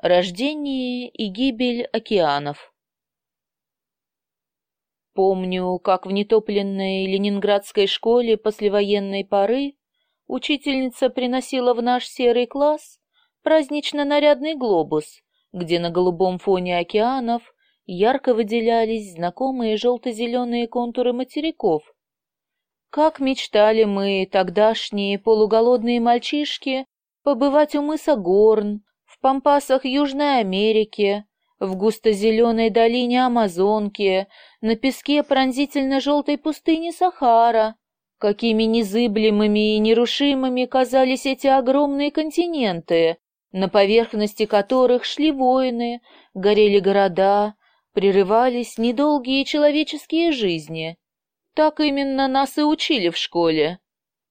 Рождение и гибель океанов. Помню, как в нетопленной ленинградской школе послевоенной поры учительница приносила в наш серый класс празднично-нарядный глобус, где на голубом фоне океанов ярко выделялись знакомые желто-зеленые контуры материков. Как мечтали мы, тогдашние полуголодные мальчишки, побывать у мыса Горн, в пампасах Южной Америки, в густо-зеленой долине Амазонки, на песке пронзительно-желтой пустыни Сахара. Какими незыблемыми и нерушимыми казались эти огромные континенты, на поверхности которых шли войны, горели города, прерывались недолгие человеческие жизни. Так именно нас и учили в школе.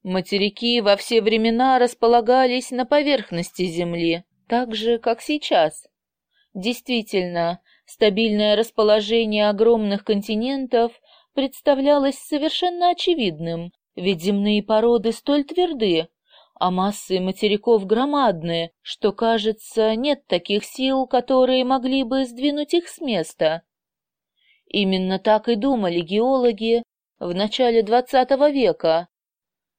Материки во все времена располагались на поверхности Земли, так же, как сейчас. Действительно, стабильное расположение огромных континентов представлялось совершенно очевидным, ведь земные породы столь тверды, а массы материков громадны, что, кажется, нет таких сил, которые могли бы сдвинуть их с места. Именно так и думали геологи в начале XX века,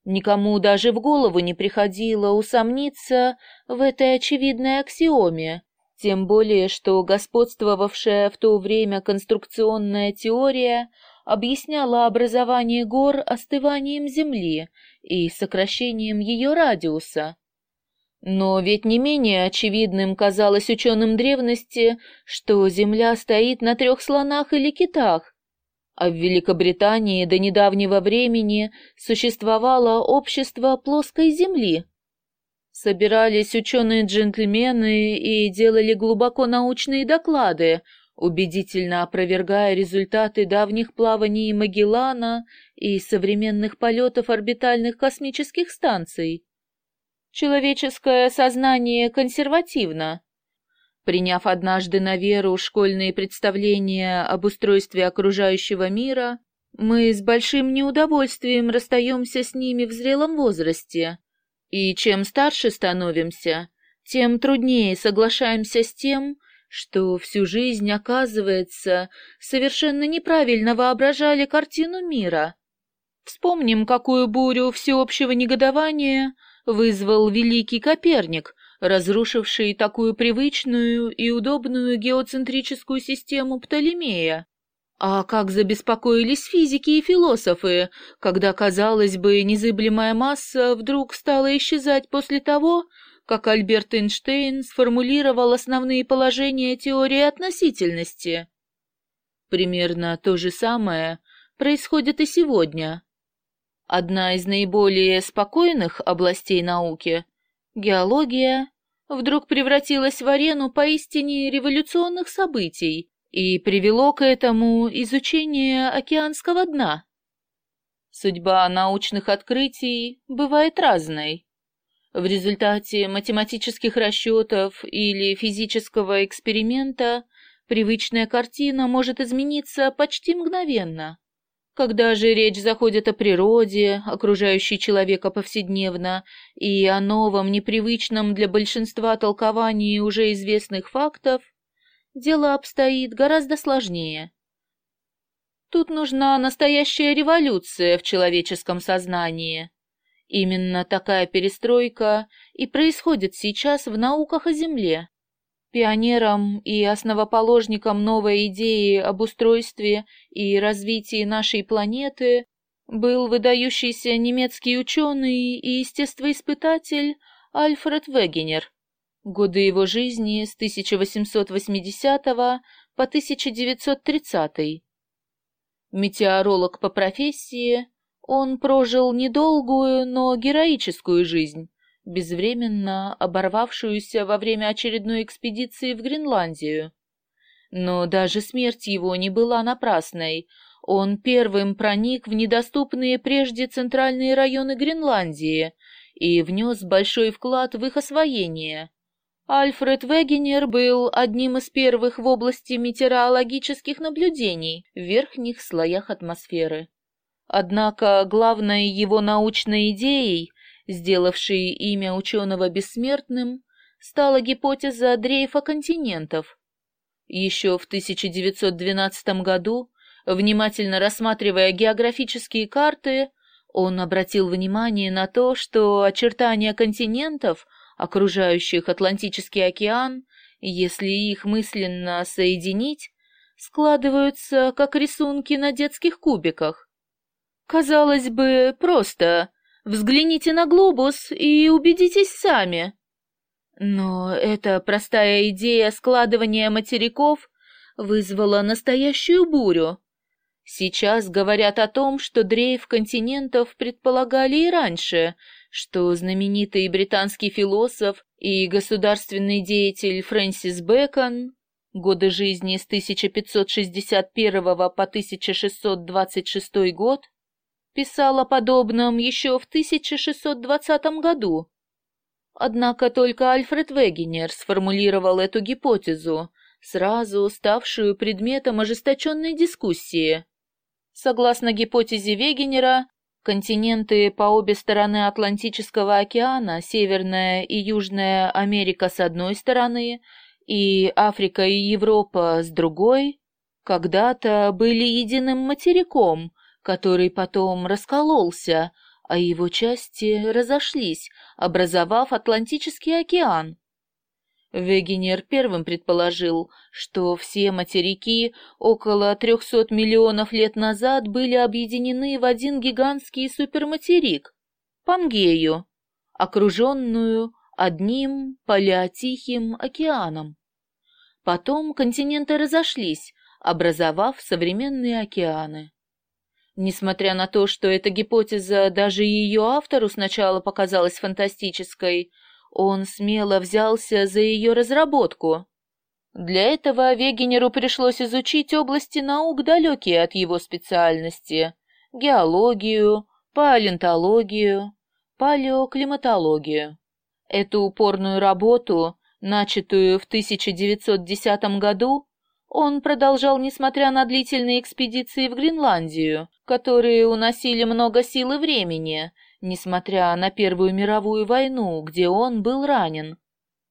Никому даже в голову не приходило усомниться в этой очевидной аксиоме, тем более что господствовавшая в то время конструкционная теория объясняла образование гор остыванием Земли и сокращением ее радиуса. Но ведь не менее очевидным казалось ученым древности, что Земля стоит на трех слонах или китах, а в Великобритании до недавнего времени существовало общество плоской земли. Собирались ученые-джентльмены и делали глубоко научные доклады, убедительно опровергая результаты давних плаваний Магеллана и современных полетов орбитальных космических станций. Человеческое сознание консервативно, Приняв однажды на веру школьные представления об устройстве окружающего мира, мы с большим неудовольствием расстаемся с ними в зрелом возрасте. И чем старше становимся, тем труднее соглашаемся с тем, что всю жизнь, оказывается, совершенно неправильно воображали картину мира. Вспомним, какую бурю всеобщего негодования вызвал великий Коперник, разрушивший такую привычную и удобную геоцентрическую систему Птолемея. А как забеспокоились физики и философы, когда, казалось бы, незыблемая масса вдруг стала исчезать после того, как Альберт Эйнштейн сформулировал основные положения теории относительности. Примерно то же самое происходит и сегодня. Одна из наиболее спокойных областей науки Геология вдруг превратилась в арену поистине революционных событий и привело к этому изучение океанского дна. Судьба научных открытий бывает разной. В результате математических расчетов или физического эксперимента привычная картина может измениться почти мгновенно. Когда же речь заходит о природе, окружающей человека повседневно, и о новом, непривычном для большинства толковании уже известных фактов, дело обстоит гораздо сложнее. Тут нужна настоящая революция в человеческом сознании. Именно такая перестройка и происходит сейчас в науках о Земле. Пионером и основоположником новой идеи об устройстве и развитии нашей планеты был выдающийся немецкий ученый и естествоиспытатель Альфред Вегенер. Годы его жизни с 1880 по 1930. Метеоролог по профессии, он прожил недолгую, но героическую жизнь безвременно оборвавшуюся во время очередной экспедиции в Гренландию. Но даже смерть его не была напрасной. Он первым проник в недоступные прежде центральные районы Гренландии и внес большой вклад в их освоение. Альфред Вегенер был одним из первых в области метеорологических наблюдений в верхних слоях атмосферы. Однако главной его научной идеей сделавший имя ученого бессмертным, стала гипотеза дрейфа континентов. Еще в 1912 году, внимательно рассматривая географические карты, он обратил внимание на то, что очертания континентов, окружающих Атлантический океан, если их мысленно соединить, складываются как рисунки на детских кубиках. Казалось бы, просто взгляните на глобус и убедитесь сами. Но эта простая идея складывания материков вызвала настоящую бурю. Сейчас говорят о том, что дрейф континентов предполагали и раньше, что знаменитый британский философ и государственный деятель Фрэнсис Бэкон, годы жизни с 1561 по 1626 год, писал о подобном еще в 1620 году. Однако только Альфред Вегенер сформулировал эту гипотезу, сразу ставшую предметом ожесточенной дискуссии. Согласно гипотезе Вегенера, континенты по обе стороны Атлантического океана, Северная и Южная Америка с одной стороны и Африка и Европа с другой, когда-то были единым материком, который потом раскололся, а его части разошлись, образовав Атлантический океан. Вегенер первым предположил, что все материки около 300 миллионов лет назад были объединены в один гигантский суперматерик – Пангею, окруженную одним палеотихим океаном. Потом континенты разошлись, образовав современные океаны. Несмотря на то, что эта гипотеза даже ее автору сначала показалась фантастической – он смело взялся за ее разработку. Для этого Вегенеру пришлось изучить области наук, далекие от его специальности – геологию, палеонтологию, палеоклиматологию. Эту упорную работу, начатую в 1910 году, он продолжал, несмотря на длительные экспедиции в Гренландию, которые уносили много сил и времени, несмотря на Первую мировую войну, где он был ранен.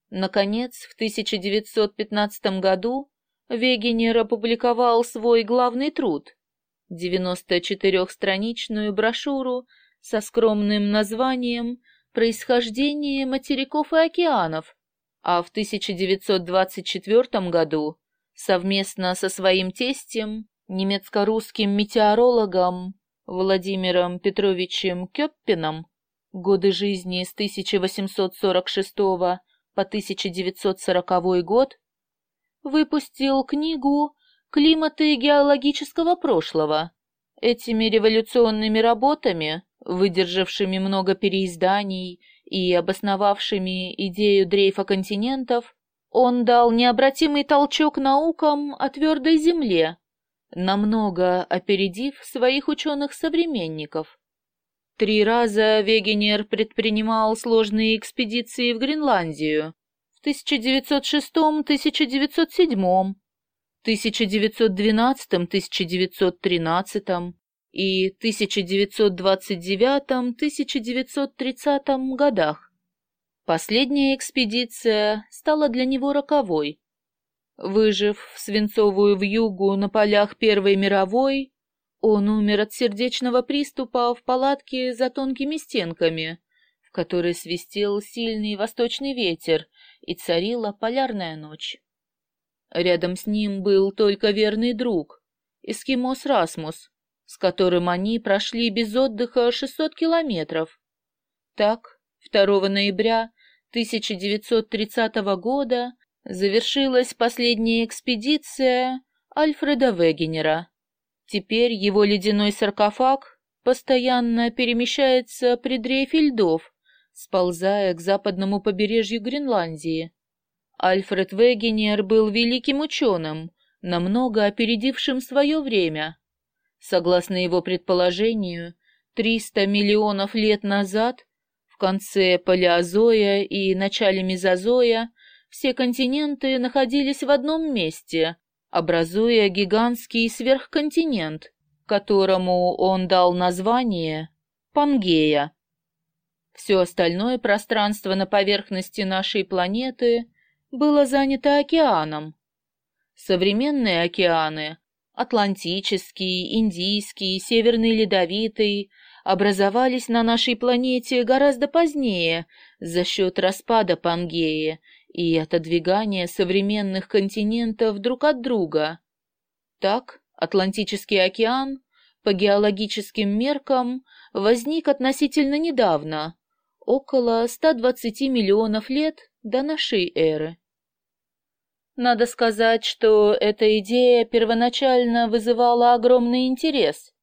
Наконец, в 1915 году Вегенер опубликовал свой главный труд — 94-страничную брошюру со скромным названием «Происхождение материков и океанов», а в 1924 году совместно со своим тестем, немецко-русским метеорологом Владимиром Петровичем Кёппином, годы жизни с 1846 по 1940 год, выпустил книгу «Климаты геологического прошлого». Этими революционными работами, выдержавшими много переизданий и обосновавшими идею дрейфа континентов, он дал необратимый толчок наукам о твердой земле, намного опередив своих ученых-современников. Три раза Вегенер предпринимал сложные экспедиции в Гренландию в 1906-1907, 1912-1913 и 1929-1930 годах. Последняя экспедиция стала для него роковой. Выжив в свинцовую вьюгу на полях Первой мировой, он умер от сердечного приступа в палатке за тонкими стенками, в которой свистел сильный восточный ветер и царила полярная ночь. Рядом с ним был только верный друг, эскимос Расмус, с которым они прошли без отдыха 600 километров. Так, 2 ноября 1930 года завершилась последняя экспедиция Альфреда Вегенера. Теперь его ледяной саркофаг постоянно перемещается при дрейфе льдов, сползая к западному побережью Гренландии. Альфред Вегенер был великим ученым, намного опередившим свое время. Согласно его предположению, 300 миллионов лет назад, в конце Палеозоя и начале Мезозоя, все континенты находились в одном месте, образуя гигантский сверхконтинент, которому он дал название Пангея. Все остальное пространство на поверхности нашей планеты было занято океаном. Современные океаны — Атлантический, Индийский, Северный Ледовитый — образовались на нашей планете гораздо позднее за счет распада Пангеи и отодвигания современных континентов друг от друга. Так, Атлантический океан по геологическим меркам возник относительно недавно, около 120 миллионов лет до нашей эры. Надо сказать, что эта идея первоначально вызывала огромный интерес,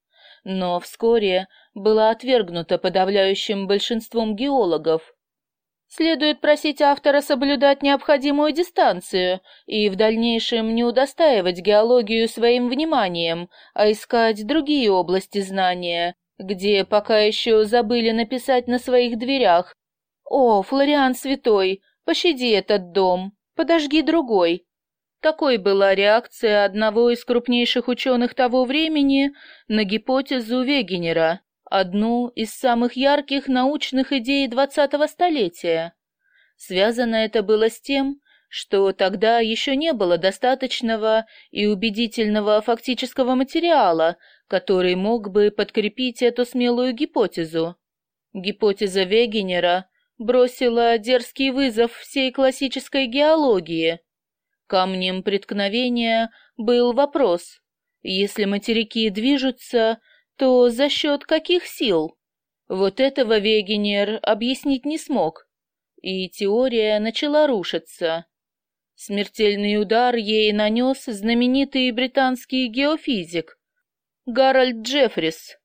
но вскоре была отвергнута подавляющим большинством геологов. Следует просить автора соблюдать необходимую дистанцию и в дальнейшем не удостаивать геологию своим вниманием, а искать другие области знания, где пока еще забыли написать на своих дверях «О, Флориан Святой, пощади этот дом!» подожги другой. Такой была реакция одного из крупнейших ученых того времени на гипотезу Вегенера, одну из самых ярких научных идей двадцатого столетия. Связано это было с тем, что тогда еще не было достаточного и убедительного фактического материала, который мог бы подкрепить эту смелую гипотезу. Гипотеза Вегенера бросила дерзкий вызов всей классической геологии. Камнем преткновения был вопрос, если материки движутся, то за счет каких сил? Вот этого Вегенер объяснить не смог, и теория начала рушиться. Смертельный удар ей нанес знаменитый британский геофизик Гарольд Джеффрис.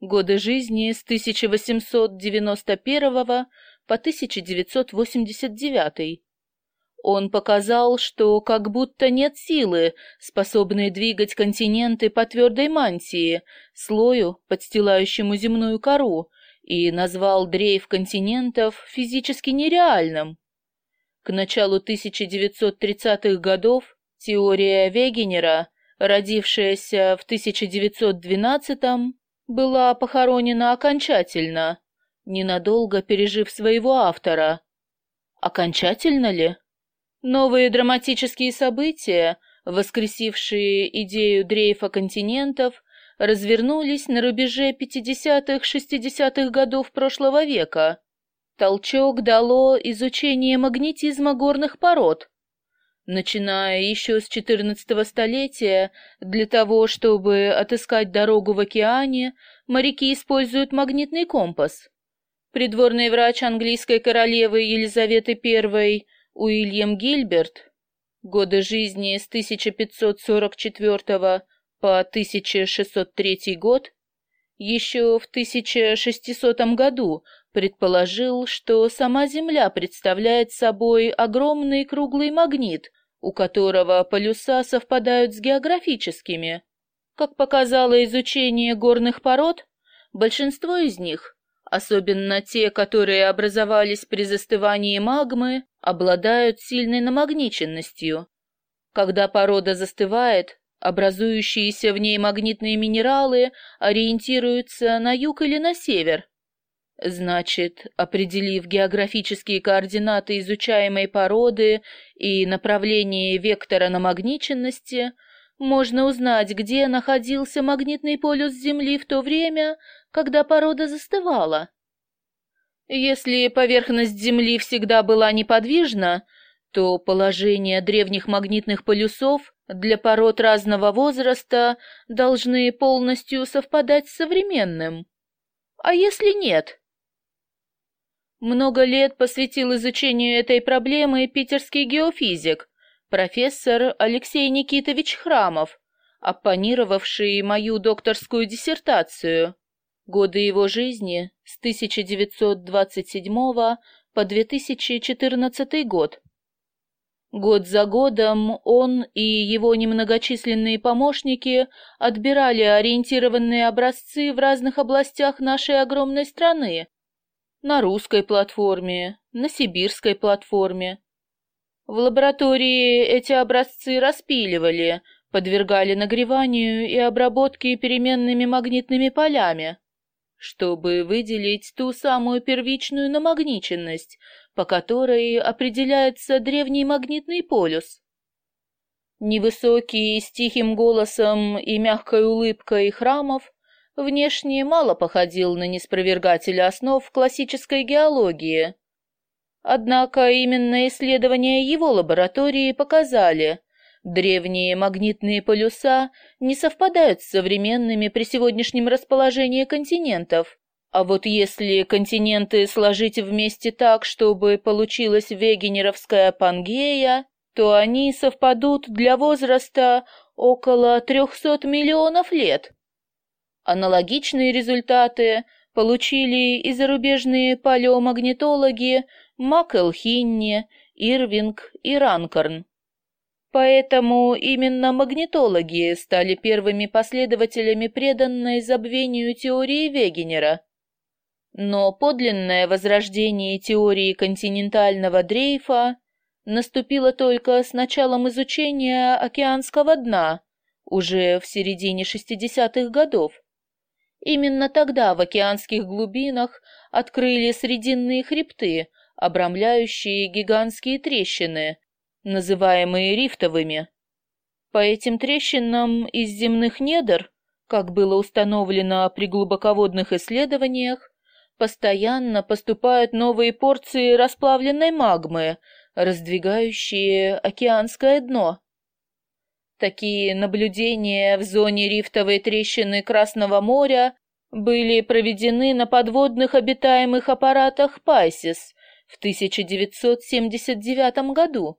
Годы жизни с 1891 по 1989. Он показал, что как будто нет силы, способной двигать континенты по твердой мантии, слою, подстилающему земную кору, и назвал дрейф континентов физически нереальным. К началу 1930-х годов теория Вегенера, родившаяся в 1912-м, была похоронена окончательно, ненадолго пережив своего автора. Окончательно ли? Новые драматические события, воскресившие идею дрейфа континентов, развернулись на рубеже 50-60-х годов прошлого века. Толчок дало изучение магнетизма горных пород. Начиная еще с XIV столетия, для того, чтобы отыскать дорогу в океане, моряки используют магнитный компас. Придворный врач английской королевы Елизаветы I Уильям Гильберт, годы жизни с 1544 по 1603 год, еще в 1600 году предположил, что сама Земля представляет собой огромный круглый магнит, у которого полюса совпадают с географическими. Как показало изучение горных пород, большинство из них особенно те, которые образовались при застывании магмы, обладают сильной намагниченностью. Когда порода застывает, образующиеся в ней магнитные минералы ориентируются на юг или на север. Значит, определив географические координаты изучаемой породы и направление вектора намагниченности, можно узнать, где находился магнитный полюс Земли в то время, когда порода застывала. Если поверхность Земли всегда была неподвижна, то положение древних магнитных полюсов для пород разного возраста должны полностью совпадать с современным. А если нет? Много лет посвятил изучению этой проблемы питерский геофизик, профессор Алексей Никитович Храмов, оппонировавший мою докторскую диссертацию. Годы его жизни с 1927 по 2014 год. Год за годом он и его немногочисленные помощники отбирали ориентированные образцы в разных областях нашей огромной страны. На русской платформе, на сибирской платформе. В лаборатории эти образцы распиливали, подвергали нагреванию и обработке переменными магнитными полями. Чтобы выделить ту самую первичную намагниченность, по которой определяется древний магнитный полюс. Невысокий, с тихим голосом и мягкой улыбкой храмов внешне мало походил на неспровергателя основ классической геологии. Однако именно исследования его лаборатории показали, древние магнитные полюса не совпадают с современными при сегодняшнем расположении континентов. А вот если континенты сложить вместе так, чтобы получилась вегенеровская Пангея, то они совпадут для возраста около 300 миллионов лет. Аналогичные результаты получили и зарубежные палеомагнитологи Маккелхинни, Ирвинг и Ранкорн. Поэтому именно магнитологи стали первыми последователями преданной забвению теории Вегенера. Но подлинное возрождение теории континентального дрейфа наступило только с началом изучения океанского дна, уже в середине 60-х годов. Именно тогда в океанских глубинах открыли срединные хребты, обрамляющие гигантские трещины, называемые рифтовыми. По этим трещинам из земных недр, как было установлено при глубоководных исследованиях, постоянно поступают новые порции расплавленной магмы, раздвигающие океанское дно. Такие наблюдения в зоне рифтовой трещины Красного моря были проведены на подводных обитаемых аппаратах Пайсис в 1979 году.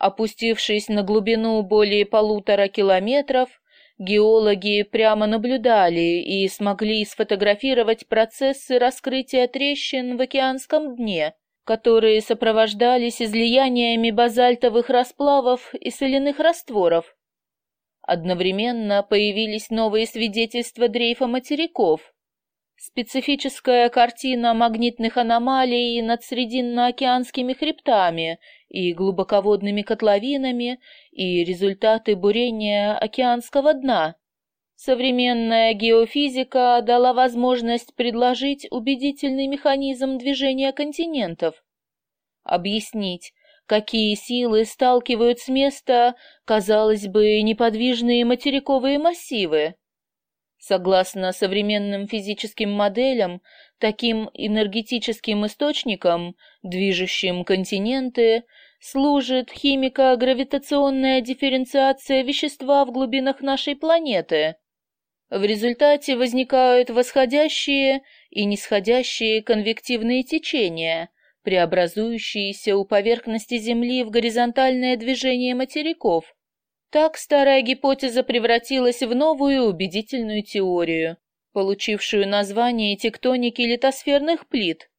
Опустившись на глубину более полутора километров, геологи прямо наблюдали и смогли сфотографировать процессы раскрытия трещин в океанском дне, которые сопровождались излияниями базальтовых расплавов и соляных растворов. Одновременно появились новые свидетельства дрейфа материков, Специфическая картина магнитных аномалий над срединно-океанскими хребтами и глубоководными котловинами и результаты бурения океанского дна. Современная геофизика дала возможность предложить убедительный механизм движения континентов. Объяснить, какие силы сталкивают с места, казалось бы, неподвижные материковые массивы. Согласно современным физическим моделям, таким энергетическим источником, движущим континенты, служит химико-гравитационная дифференциация вещества в глубинах нашей планеты. В результате возникают восходящие и нисходящие конвективные течения, преобразующиеся у поверхности Земли в горизонтальное движение материков – так старая гипотеза превратилась в новую убедительную теорию, получившую название тектоники литосферных плит.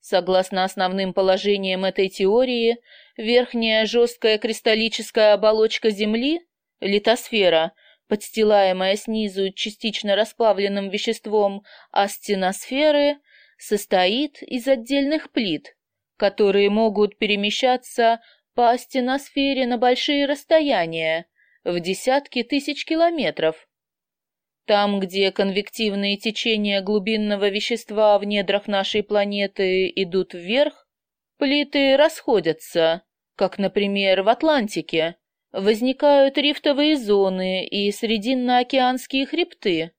Согласно основным положениям этой теории, верхняя жесткая кристаллическая оболочка Земли, литосфера, подстилаемая снизу частично расплавленным веществом, а стеносферы состоит из отдельных плит, которые могут перемещаться по стеносфере на большие расстояния, в десятки тысяч километров. Там, где конвективные течения глубинного вещества в недрах нашей планеты идут вверх, плиты расходятся, как, например, в Атлантике. Возникают рифтовые зоны и срединно-океанские хребты.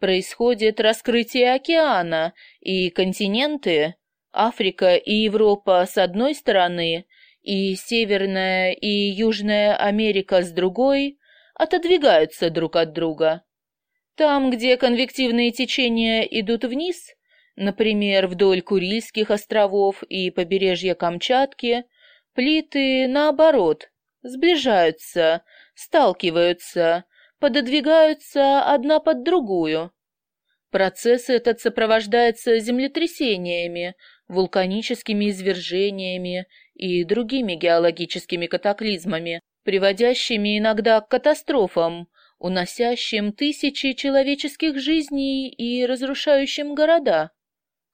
Происходит раскрытие океана, и континенты, Африка и Европа с одной стороны, и Северная и Южная Америка с другой отодвигаются друг от друга. Там, где конвективные течения идут вниз, например, вдоль Курильских островов и побережья Камчатки, плиты, наоборот, сближаются, сталкиваются, пододвигаются одна под другую. Процесс этот сопровождается землетрясениями, вулканическими извержениями и другими геологическими катаклизмами, приводящими иногда к катастрофам, уносящим тысячи человеческих жизней и разрушающим города.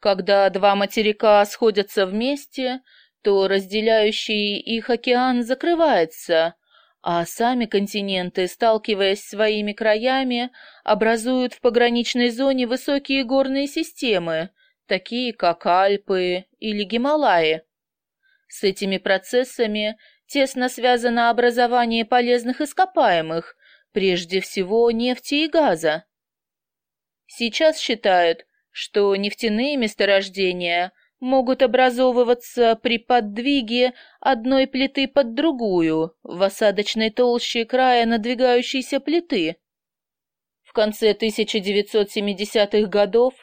Когда два материка сходятся вместе, то разделяющий их океан закрывается, а сами континенты, сталкиваясь своими краями, образуют в пограничной зоне высокие горные системы, такие как Альпы или Гималаи. С этими процессами тесно связано образование полезных ископаемых, прежде всего нефти и газа. Сейчас считают, что нефтяные месторождения – могут образовываться при подвиге одной плиты под другую в осадочной толще края надвигающейся плиты. В конце 1970-х годов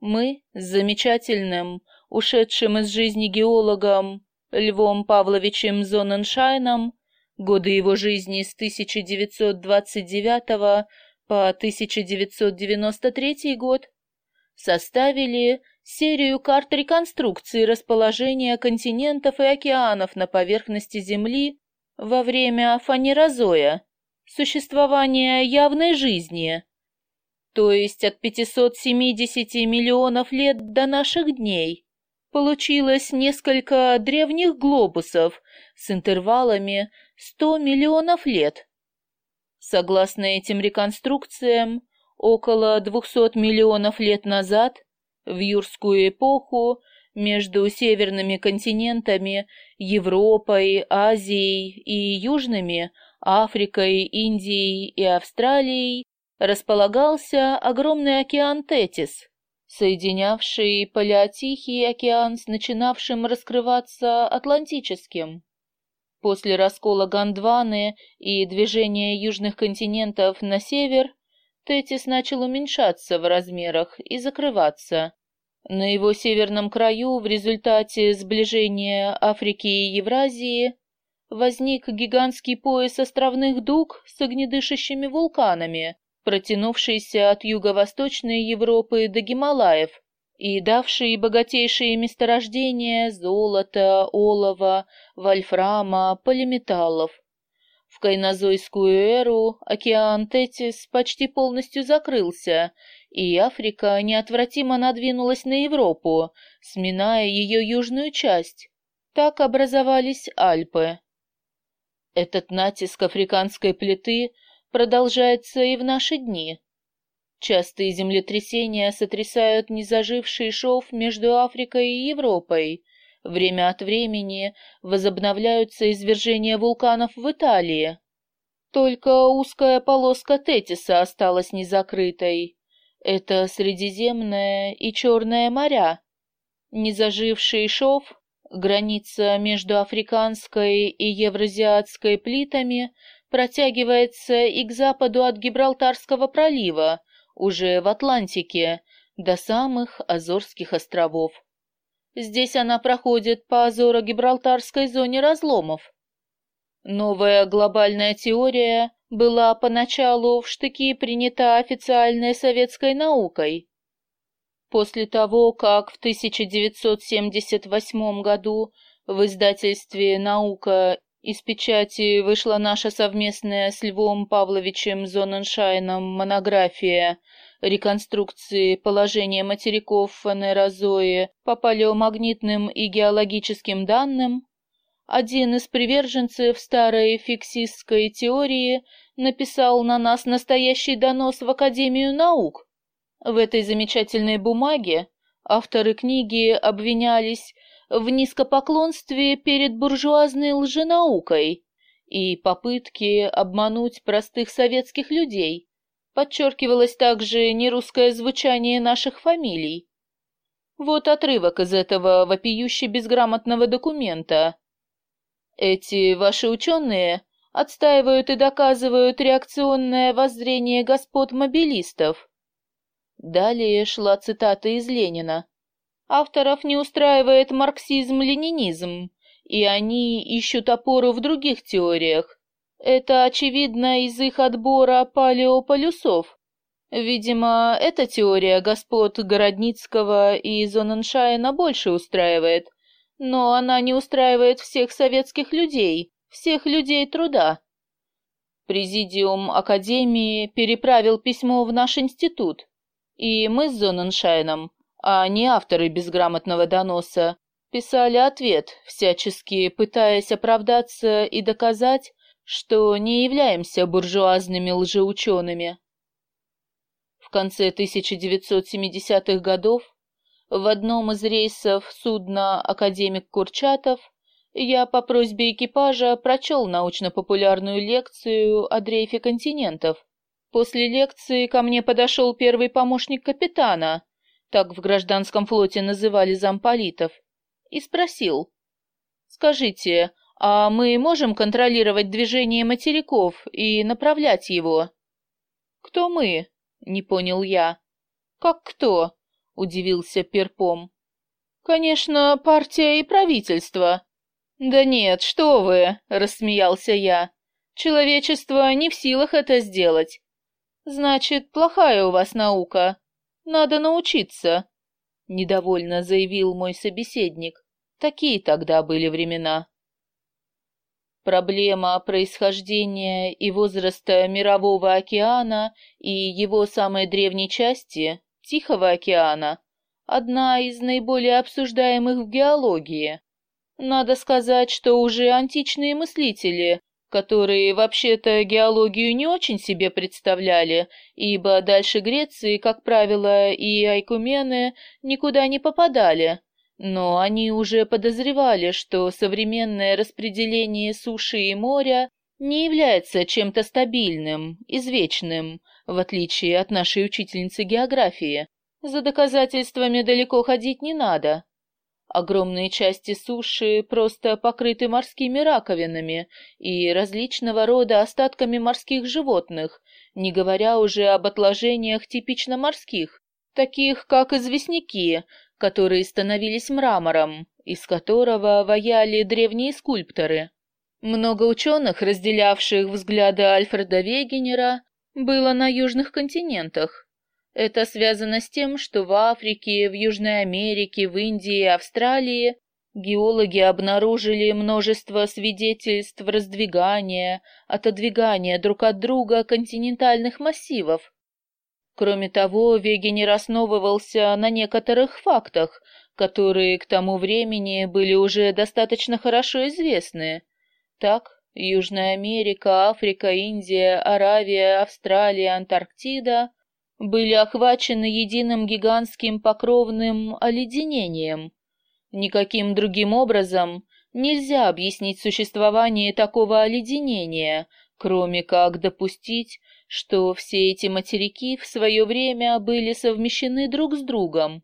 мы с замечательным, ушедшим из жизни геологом Львом Павловичем Зоненшайном, годы его жизни с 1929 по 1993 год, составили серию карт реконструкции расположения континентов и океанов на поверхности Земли во время фанерозоя, существования явной жизни, то есть от 570 миллионов лет до наших дней. Получилось несколько древних глобусов с интервалами 100 миллионов лет. Согласно этим реконструкциям, около 200 миллионов лет назад в юрскую эпоху между северными континентами Европой, Азией и южными Африкой, Индией и Австралией располагался огромный океан Тетис, соединявший Палеотихий океан с начинавшим раскрываться Атлантическим. После раскола Гондваны и движения южных континентов на север Тетис начал уменьшаться в размерах и закрываться. На его северном краю в результате сближения Африки и Евразии возник гигантский пояс островных дуг с огнедышащими вулканами, протянувшийся от юго-восточной Европы до Гималаев и давший богатейшие месторождения золота, олова, вольфрама, полиметаллов. В кайнозойскую эру океан Тетис почти полностью закрылся, и Африка неотвратимо надвинулась на Европу, сминая ее южную часть. Так образовались Альпы. Этот натиск африканской плиты продолжается и в наши дни. Частые землетрясения сотрясают незаживший шов между Африкой и Европой, Время от времени возобновляются извержения вулканов в Италии. Только узкая полоска Тетиса осталась незакрытой. Это Средиземное и Черное моря. Незаживший шов, граница между африканской и евразиатской плитами, протягивается и к западу от Гибралтарского пролива, уже в Атлантике, до самых Азорских островов. Здесь она проходит по Азоро-Гибралтарской зоне разломов. Новая глобальная теория была поначалу в штыки принята официальной советской наукой. После того, как в 1978 году в издательстве «Наука» из печати вышла наша совместная с Львом Павловичем Зоненшайном монография реконструкции положения материков фанерозои по палеомагнитным и геологическим данным, один из приверженцев старой фиксистской теории написал на нас настоящий донос в Академию наук. В этой замечательной бумаге авторы книги обвинялись в низкопоклонстве перед буржуазной лженаукой и попытке обмануть простых советских людей. Подчеркивалось также нерусское звучание наших фамилий. Вот отрывок из этого вопиюще безграмотного документа. Эти ваши ученые отстаивают и доказывают реакционное воззрение господ мобилистов. Далее шла цитата из Ленина. Авторов не устраивает марксизм-ленинизм, и они ищут опору в других теориях, это очевидно из их отбора палеополюсов. Видимо, эта теория господ Городницкого и Зоненшайна больше устраивает, но она не устраивает всех советских людей, всех людей труда. Президиум Академии переправил письмо в наш институт, и мы с Зоненшайном, а не авторы безграмотного доноса, писали ответ, всячески пытаясь оправдаться и доказать, что не являемся буржуазными лжеучеными. В конце 1970-х годов в одном из рейсов судна «Академик Курчатов» я по просьбе экипажа прочел научно-популярную лекцию о дрейфе континентов. После лекции ко мне подошел первый помощник капитана, так в гражданском флоте называли замполитов, и спросил, «Скажите, а мы можем контролировать движение материков и направлять его?» «Кто мы?» — не понял я. «Как кто?» — удивился Перпом. «Конечно, партия и правительство». «Да нет, что вы!» — рассмеялся я. «Человечество не в силах это сделать. Значит, плохая у вас наука. Надо научиться», — недовольно заявил мой собеседник. Такие тогда были времена. Проблема происхождения и возраста Мирового океана и его самой древней части, Тихого океана, одна из наиболее обсуждаемых в геологии. Надо сказать, что уже античные мыслители которые вообще-то геологию не очень себе представляли, ибо дальше Греции, как правило, и айкумены никуда не попадали. Но они уже подозревали, что современное распределение суши и моря не является чем-то стабильным, извечным, в отличие от нашей учительницы географии. За доказательствами далеко ходить не надо. Огромные части суши просто покрыты морскими раковинами и различного рода остатками морских животных, не говоря уже об отложениях типично морских, таких как известняки, которые становились мрамором, из которого ваяли древние скульпторы. Много ученых, разделявших взгляды Альфреда Вегенера, было на южных континентах, это связано с тем, что в Африке, в Южной Америке, в Индии и Австралии геологи обнаружили множество свидетельств раздвигания, отодвигания друг от друга континентальных массивов. Кроме того, Вегенер основывался на некоторых фактах, которые к тому времени были уже достаточно хорошо известны. Так, Южная Америка, Африка, Индия, Аравия, Австралия, Антарктида были охвачены единым гигантским покровным оледенением. Никаким другим образом нельзя объяснить существование такого оледенения, кроме как допустить, что все эти материки в свое время были совмещены друг с другом.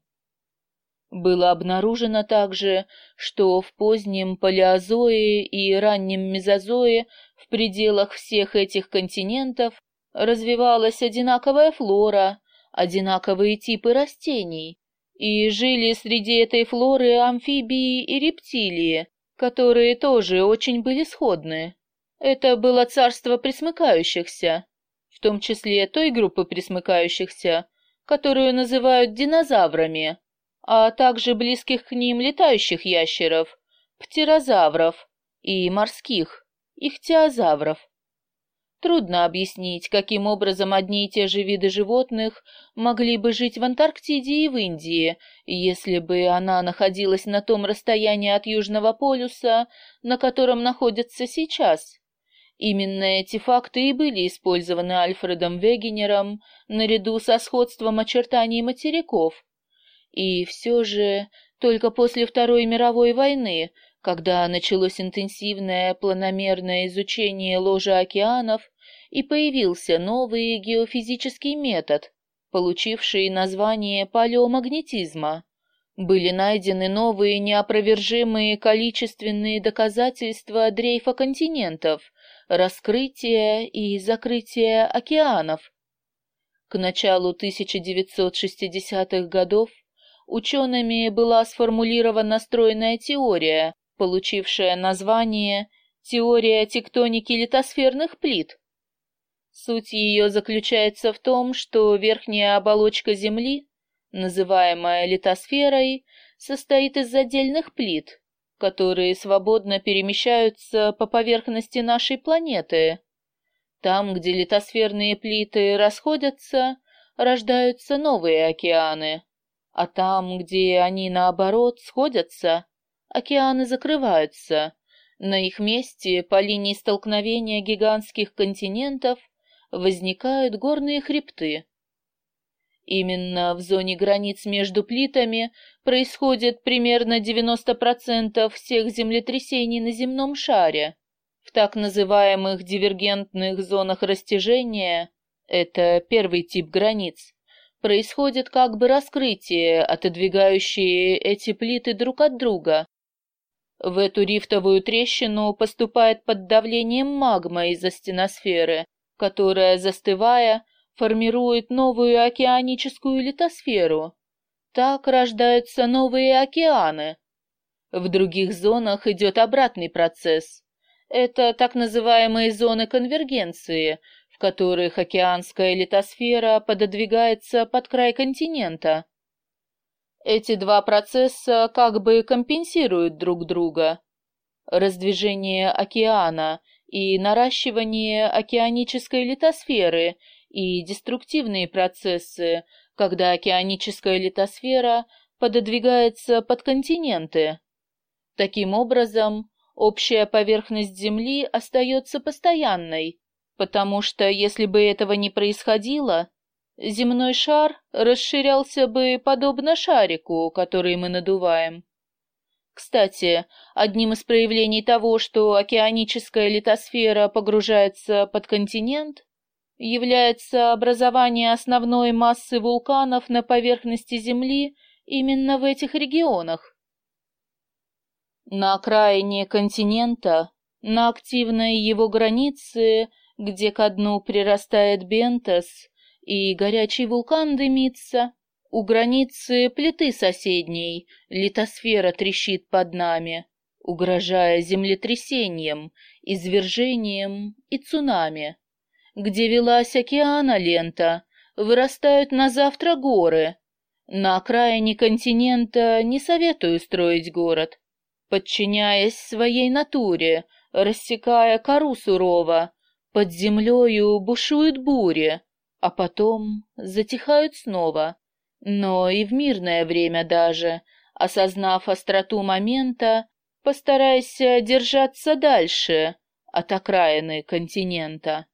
Было обнаружено также, что в позднем палеозое и раннем мезозое в пределах всех этих континентов развивалась одинаковая флора, одинаковые типы растений, и жили среди этой флоры амфибии и рептилии, которые тоже очень были сходны. Это было царство присмыкающихся, в том числе той группы присмыкающихся, которую называют динозаврами, а также близких к ним летающих ящеров, птерозавров и морских, ихтиозавров. Трудно объяснить, каким образом одни и те же виды животных могли бы жить в Антарктиде и в Индии, если бы она находилась на том расстоянии от Южного полюса, на котором находится сейчас. Именно эти факты и были использованы Альфредом Вегенером наряду со сходством очертаний материков. И все же только после Второй мировой войны когда началось интенсивное планомерное изучение ложа океанов и появился новый геофизический метод, получивший название палеомагнетизма. Были найдены новые неопровержимые количественные доказательства дрейфа континентов, раскрытия и закрытия океанов. К началу 1960-х годов учеными была сформулирована стройная теория, получившая название «Теория тектоники литосферных плит». Суть ее заключается в том, что верхняя оболочка Земли, называемая литосферой, состоит из отдельных плит, которые свободно перемещаются по поверхности нашей планеты. Там, где литосферные плиты расходятся, рождаются новые океаны, а там, где они, наоборот, сходятся, океаны закрываются, На их месте по линии столкновения гигантских континентов возникают горные хребты. Именно в зоне границ между плитами происходит примерно 90% всех землетрясений на земном шаре. В так называемых дивергентных зонах растяжения, это первый тип границ, происходит как бы раскрытие, отодвигающее эти плиты друг от друга, в эту рифтовую трещину поступает под давлением магма из-за стеносферы, которая, застывая, формирует новую океаническую литосферу. Так рождаются новые океаны. В других зонах идет обратный процесс. Это так называемые зоны конвергенции, в которых океанская литосфера пододвигается под край континента. Эти два процесса как бы компенсируют друг друга. Раздвижение океана и наращивание океанической литосферы и деструктивные процессы, когда океаническая литосфера пододвигается под континенты. Таким образом, общая поверхность Земли остается постоянной, потому что если бы этого не происходило, земной шар расширялся бы подобно шарику, который мы надуваем. Кстати, одним из проявлений того, что океаническая литосфера погружается под континент, является образование основной массы вулканов на поверхности Земли именно в этих регионах. На окраине континента, на активной его границе, где ко дну прирастает Бентос, и горячий вулкан дымится. У границы плиты соседней литосфера трещит под нами, угрожая землетрясением, извержением и цунами. Где велась океана лента, вырастают на завтра горы. На окраине континента не советую строить город. Подчиняясь своей натуре, рассекая кору сурово, под землею бушуют бури, а потом затихают снова. Но и в мирное время даже, осознав остроту момента, постарайся держаться дальше от окраины континента.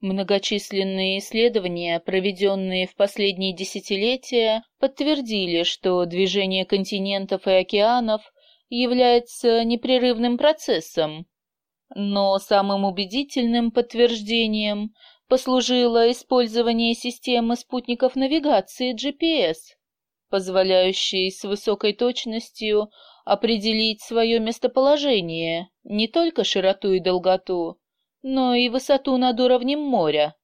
Многочисленные исследования, проведенные в последние десятилетия, подтвердили, что движение континентов и океанов является непрерывным процессом, но самым убедительным подтверждением послужило использование системы спутников навигации GPS, позволяющей с высокой точностью определить свое местоположение, не только широту и долготу, но и высоту над уровнем моря.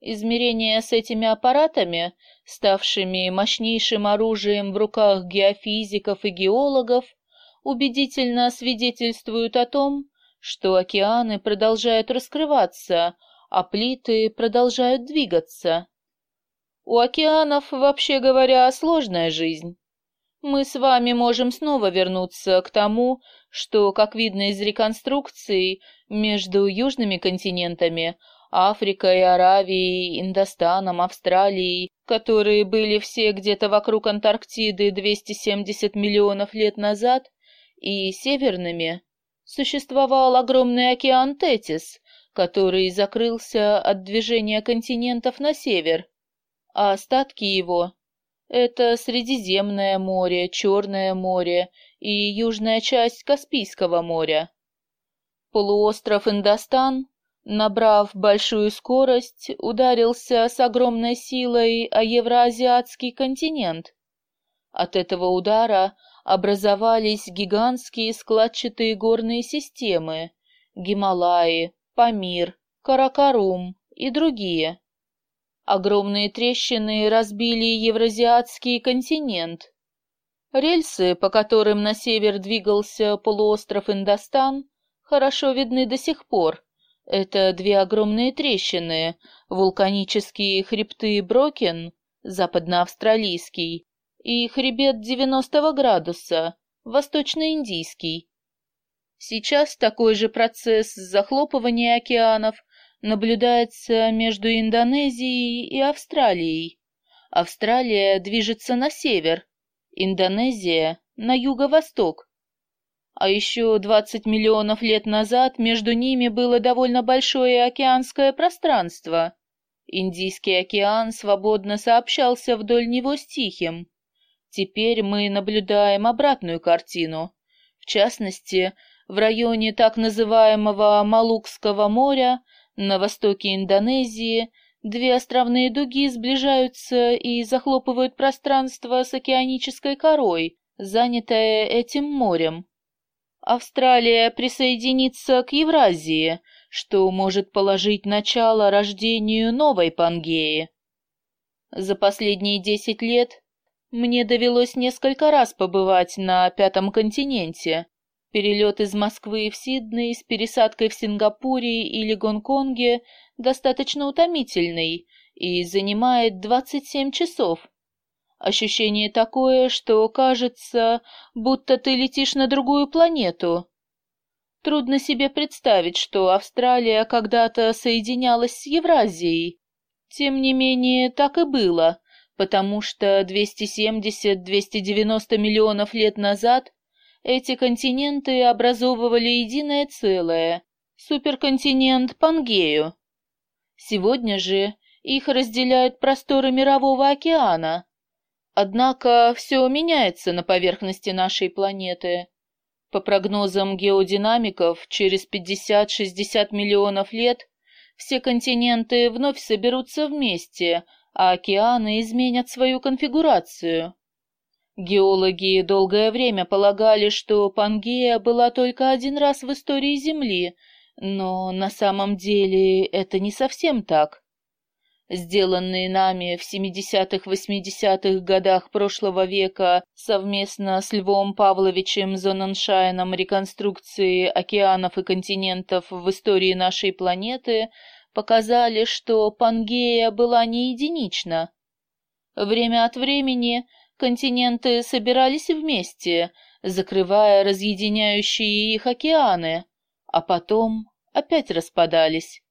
Измерения с этими аппаратами, ставшими мощнейшим оружием в руках геофизиков и геологов, убедительно свидетельствуют о том, что океаны продолжают раскрываться, а плиты продолжают двигаться. У океанов, вообще говоря, сложная жизнь. Мы с вами можем снова вернуться к тому, что, как видно из реконструкций, между южными континентами, Африкой, Аравией, Индостаном, Австралией, которые были все где-то вокруг Антарктиды 270 миллионов лет назад, и северными, существовал огромный океан Тетис, который закрылся от движения континентов на север, а остатки его — это Средиземное море, Черное море и южная часть Каспийского моря. Полуостров Индостан, набрав большую скорость, ударился с огромной силой о евроазиатский континент. От этого удара образовались гигантские складчатые горные системы – Гималаи, Памир, Каракарум и другие. Огромные трещины разбили евразиатский континент. Рельсы, по которым на север двигался полуостров Индостан, хорошо видны до сих пор. Это две огромные трещины, вулканические хребты Брокен, западноавстралийский, и хребет 90 градуса, восточно-индийский. Сейчас такой же процесс захлопывания океанов наблюдается между Индонезией и Австралией. Австралия движется на север, Индонезия — на юго-восток. А еще 20 миллионов лет назад между ними было довольно большое океанское пространство. Индийский океан свободно сообщался вдоль него с Тихим. Теперь мы наблюдаем обратную картину. В частности, в районе так называемого Малукского моря на востоке Индонезии две островные дуги сближаются и захлопывают пространство с океанической корой, занятое этим морем. Австралия присоединится к Евразии, что может положить начало рождению новой Пангеи. За последние десять лет мне довелось несколько раз побывать на Пятом континенте. Перелет из Москвы в Сидней с пересадкой в Сингапуре или Гонконге достаточно утомительный и занимает 27 часов. Ощущение такое, что кажется, будто ты летишь на другую планету. Трудно себе представить, что Австралия когда-то соединялась с Евразией. Тем не менее, так и было, потому что 270-290 миллионов лет назад эти континенты образовывали единое целое – суперконтинент Пангею. Сегодня же их разделяют просторы Мирового океана – Однако все меняется на поверхности нашей планеты. По прогнозам геодинамиков, через 50-60 миллионов лет все континенты вновь соберутся вместе, а океаны изменят свою конфигурацию. Геологи долгое время полагали, что Пангея была только один раз в истории Земли, но на самом деле это не совсем так сделанные нами в 70-80-х годах прошлого века совместно с Львом Павловичем Зоненшайном реконструкции океанов и континентов в истории нашей планеты, показали, что Пангея была не единична. Время от времени континенты собирались вместе, закрывая разъединяющие их океаны, а потом опять распадались.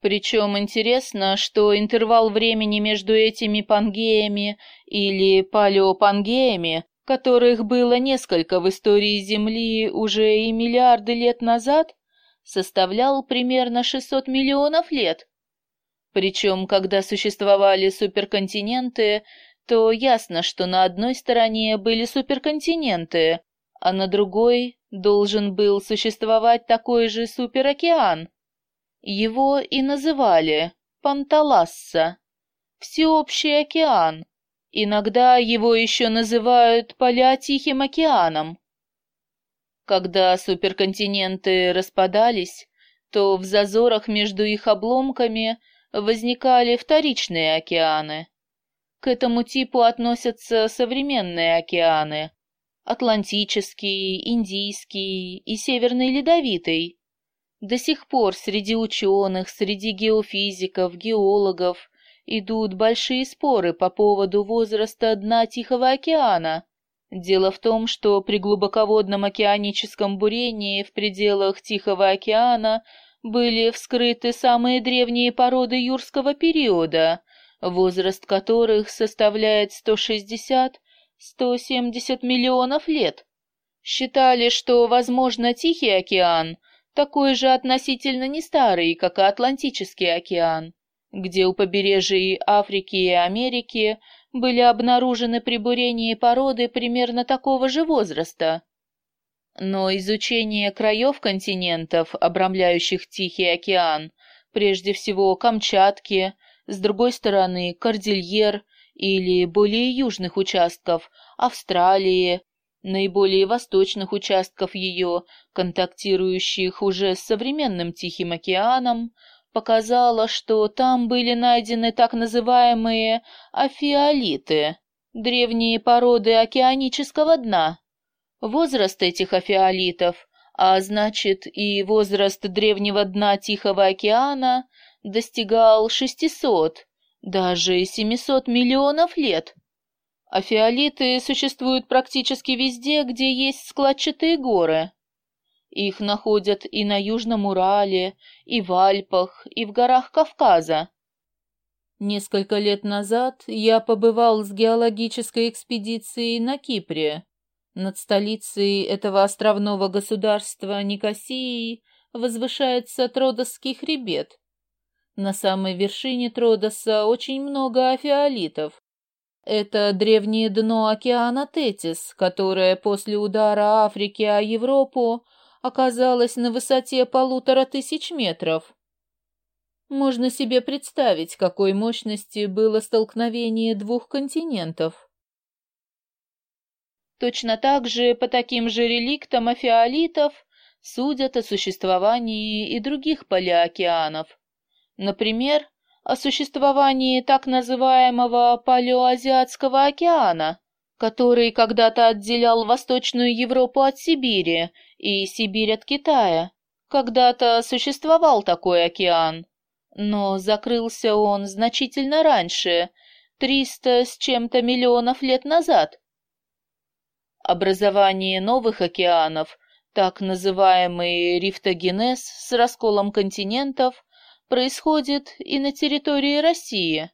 Причем интересно, что интервал времени между этими пангеями или палеопангеями, которых было несколько в истории Земли уже и миллиарды лет назад, составлял примерно 600 миллионов лет. Причем, когда существовали суперконтиненты, то ясно, что на одной стороне были суперконтиненты, а на другой должен был существовать такой же суперокеан. Его и называли Панталасса, всеобщий океан. Иногда его еще называют Палеотихим океаном. Когда суперконтиненты распадались, то в зазорах между их обломками возникали вторичные океаны. К этому типу относятся современные океаны – Атлантический, Индийский и Северный Ледовитый. До сих пор среди ученых, среди геофизиков, геологов идут большие споры по поводу возраста дна Тихого океана. Дело в том, что при глубоководном океаническом бурении в пределах Тихого океана были вскрыты самые древние породы юрского периода, возраст которых составляет 160-170 миллионов лет. Считали, что, возможно, Тихий океан – такой же относительно не старый, как и Атлантический океан, где у побережий Африки и Америки были обнаружены при бурении породы примерно такого же возраста. Но изучение краев континентов, обрамляющих Тихий океан, прежде всего Камчатки, с другой стороны Кордильер или более южных участков Австралии, наиболее восточных участков ее, контактирующих уже с современным Тихим океаном, показала, что там были найдены так называемые афиолиты, древние породы океанического дна. Возраст этих афиолитов, а значит и возраст древнего дна Тихого океана, достигал 600, даже 700 миллионов лет. А фиолиты существуют практически везде, где есть складчатые горы. Их находят и на Южном Урале, и в Альпах, и в горах Кавказа. Несколько лет назад я побывал с геологической экспедицией на Кипре. Над столицей этого островного государства Никосии возвышается Тродосский хребет. На самой вершине Тродоса очень много афиолитов. Это древнее дно океана Тетис, которое после удара Африки о Европу оказалось на высоте полутора тысяч метров. Можно себе представить, какой мощности было столкновение двух континентов. Точно так же по таким же реликтам афиолитов судят о существовании и других палеокеанов. Например, о существовании так называемого Палеоазиатского океана, который когда-то отделял Восточную Европу от Сибири и Сибирь от Китая. Когда-то существовал такой океан, но закрылся он значительно раньше, триста с чем-то миллионов лет назад. Образование новых океанов, так называемый рифтогенез с расколом континентов, происходит и на территории России.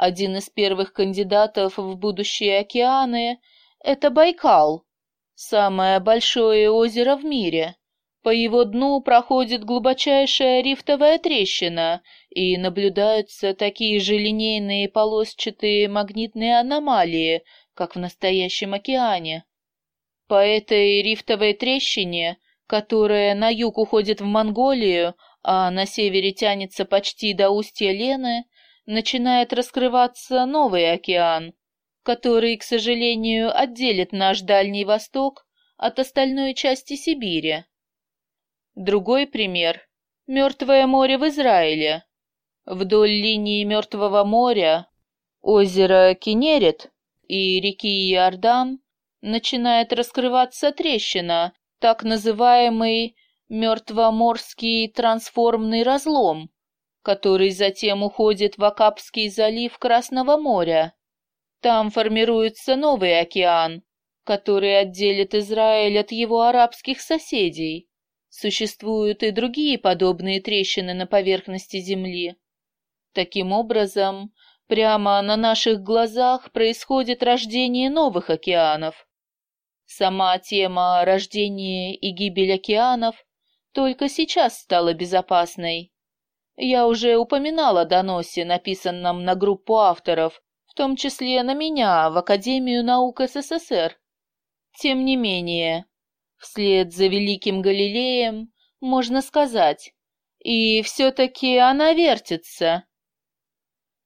Один из первых кандидатов в будущие океаны – это Байкал, самое большое озеро в мире. По его дну проходит глубочайшая рифтовая трещина, и наблюдаются такие же линейные полосчатые магнитные аномалии, как в настоящем океане. По этой рифтовой трещине, которая на юг уходит в Монголию, а на севере тянется почти до устья Лены, начинает раскрываться новый океан, который, к сожалению, отделит наш Дальний Восток от остальной части Сибири. Другой пример – Мертвое море в Израиле. Вдоль линии Мертвого моря, озера Кенерет и реки Иордан начинает раскрываться трещина, так называемый мертвоморский трансформный разлом, который затем уходит в Акапский залив Красного моря. Там формируется новый океан, который отделит Израиль от его арабских соседей. Существуют и другие подобные трещины на поверхности Земли. Таким образом, прямо на наших глазах происходит рождение новых океанов. Сама тема рождения и гибель океанов только сейчас стала безопасной. Я уже упоминала о доносе, написанном на группу авторов, в том числе на меня, в Академию наук СССР. Тем не менее, Вслед за великим Галилеем, можно сказать, и все-таки она вертится.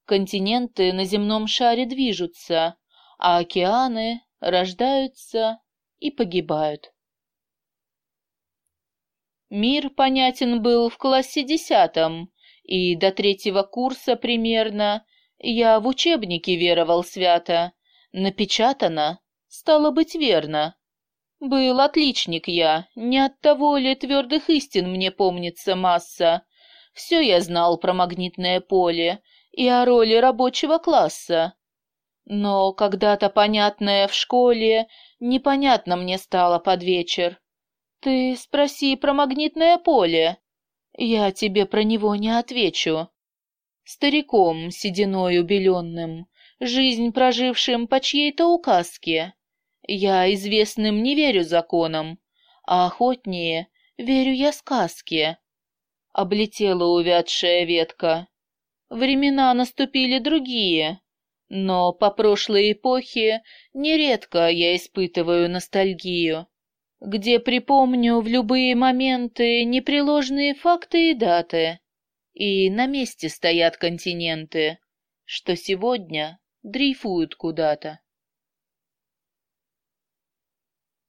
Континенты на земном шаре движутся, а океаны рождаются и погибают. Мир понятен был в классе десятом, и до третьего курса примерно я в учебнике веровал свято. Напечатано, стало быть верно. Был отличник я, не от того ли твердых истин мне помнится масса. Все я знал про магнитное поле и о роли рабочего класса. Но когда-то понятное в школе, непонятно мне стало под вечер. Ты спроси про магнитное поле. Я тебе про него не отвечу. Стариком, сединой убеленным, жизнь прожившим по чьей-то указке, я известным не верю законам, а охотнее верю я сказке. Облетела увядшая ветка. Времена наступили другие, но по прошлой эпохе нередко я испытываю ностальгию, где припомню в любые моменты непреложные факты и даты, и на месте стоят континенты, что сегодня дрейфуют куда-то.